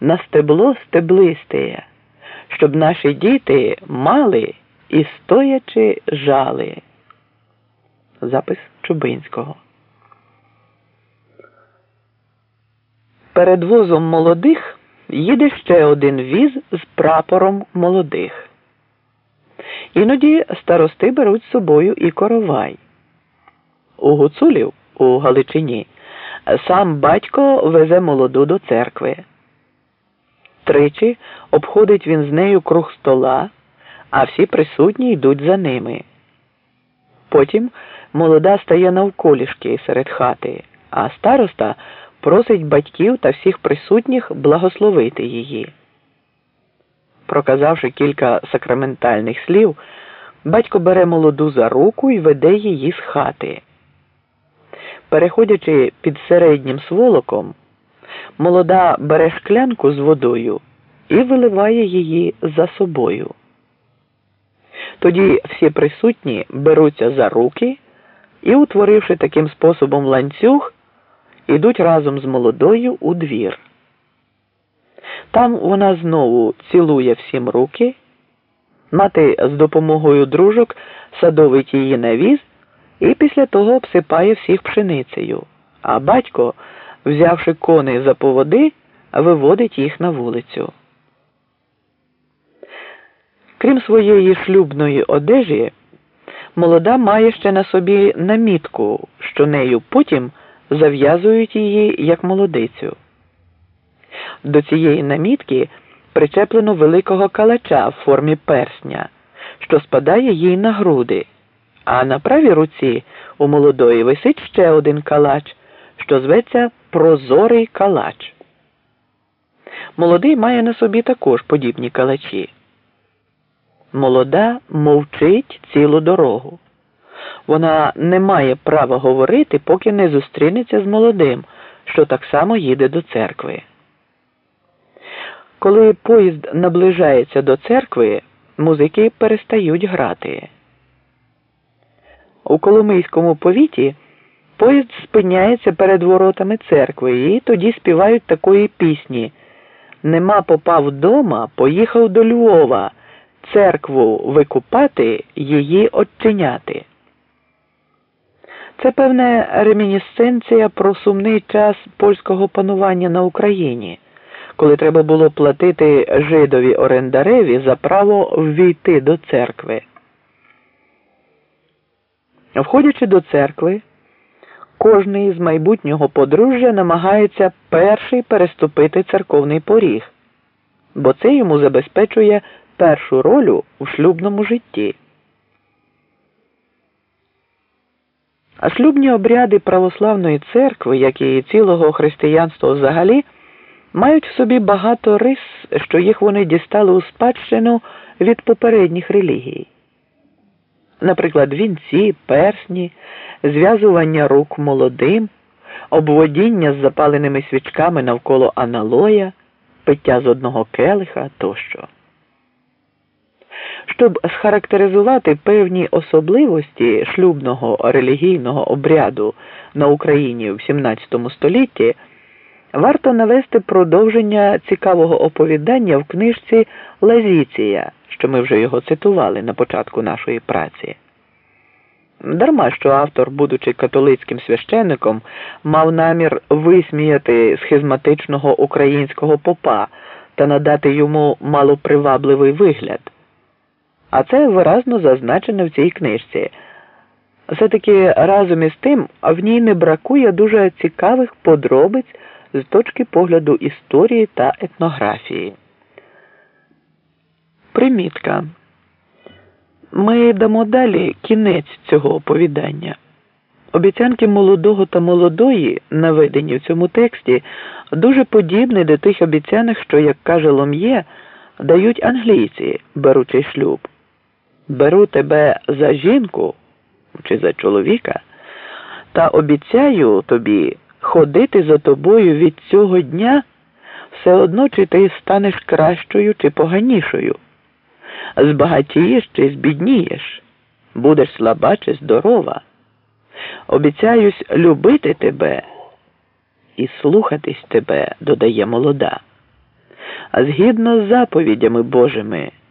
на стебло стеблистеє, щоб наші діти мали і стоячи жали. Запис Чубинського. Перед возом молодих їде ще один віз з прапором молодих. Іноді старости беруть з собою і коровай. У гуцулів у Галичині сам батько везе молоду до церкви. Тричі обходить він з нею круг стола, а всі присутні йдуть за ними. Потім молода стає навколішки серед хати, а староста просить батьків та всіх присутніх благословити її. Проказавши кілька сакраментальних слів, батько бере молоду за руку і веде її з хати. Переходячи під середнім сволоком, молода бере шклянку з водою і виливає її за собою. Тоді всі присутні беруться за руки і, утворивши таким способом ланцюг, ідуть разом з молодою у двір. Там вона знову цілує всім руки, мати з допомогою дружок садовить її на віз і після того обсипає всіх пшеницею, а батько, взявши коней за поводи, виводить їх на вулицю. Крім своєї шлюбної одежі, молода має ще на собі намітку, що нею потім зав'язують її як молодицю. До цієї намітки причеплено великого калача в формі персня, що спадає їй на груди, а на правій руці у молодої висить ще один калач, що зветься Прозорий калач. Молодий має на собі також подібні калачі. Молода мовчить цілу дорогу. Вона не має права говорити, поки не зустрінеться з молодим, що так само їде до церкви. Коли поїзд наближається до церкви, музики перестають грати. У Коломийському повіті поїзд спиняється перед воротами церкви і тоді співають такої пісні Нема попав вдома, поїхав до Львова, церкву викупати, її очиняти. Це певна ремінісценція про сумний час польського панування на Україні, коли треба було платити жидові орендареві за право ввійти до церкви. Входячи до церкви, кожний з майбутнього подружжя намагається перший переступити церковний поріг, бо це йому забезпечує першу роль у шлюбному житті. А шлюбні обряди православної церкви, як і цілого християнства взагалі, мають в собі багато рис, що їх вони дістали у спадщину від попередніх релігій. Наприклад, вінці, персні, зв'язування рук молодим, обводіння з запаленими свічками навколо аналоя, пиття з одного келиха тощо. Щоб схарактеризувати певні особливості шлюбного релігійного обряду на Україні в XVII столітті, варто навести продовження цікавого оповідання в книжці Лазіція, що ми вже його цитували на початку нашої праці. Дарма що автор, будучи католицьким священником, мав намір висміяти схизматичного українського попа та надати йому малопривабливий вигляд. А це виразно зазначено в цій книжці. Все-таки разом із тим в ній не бракує дуже цікавих подробиць з точки погляду історії та етнографії. Примітка. Ми дамо далі кінець цього оповідання. Обіцянки молодого та молодої, наведені в цьому тексті, дуже подібні до тих обіцянок, що, як каже Лом'є, дають англійці, беручи шлюб беру тебе за жінку чи за чоловіка та обіцяю тобі ходити за тобою від цього дня все одно, чи ти станеш кращою чи поганішою, збагатієш чи збіднієш, будеш слаба чи здорова. Обіцяюсь любити тебе і слухатись тебе, додає молода. а згідно з заповідями Божими.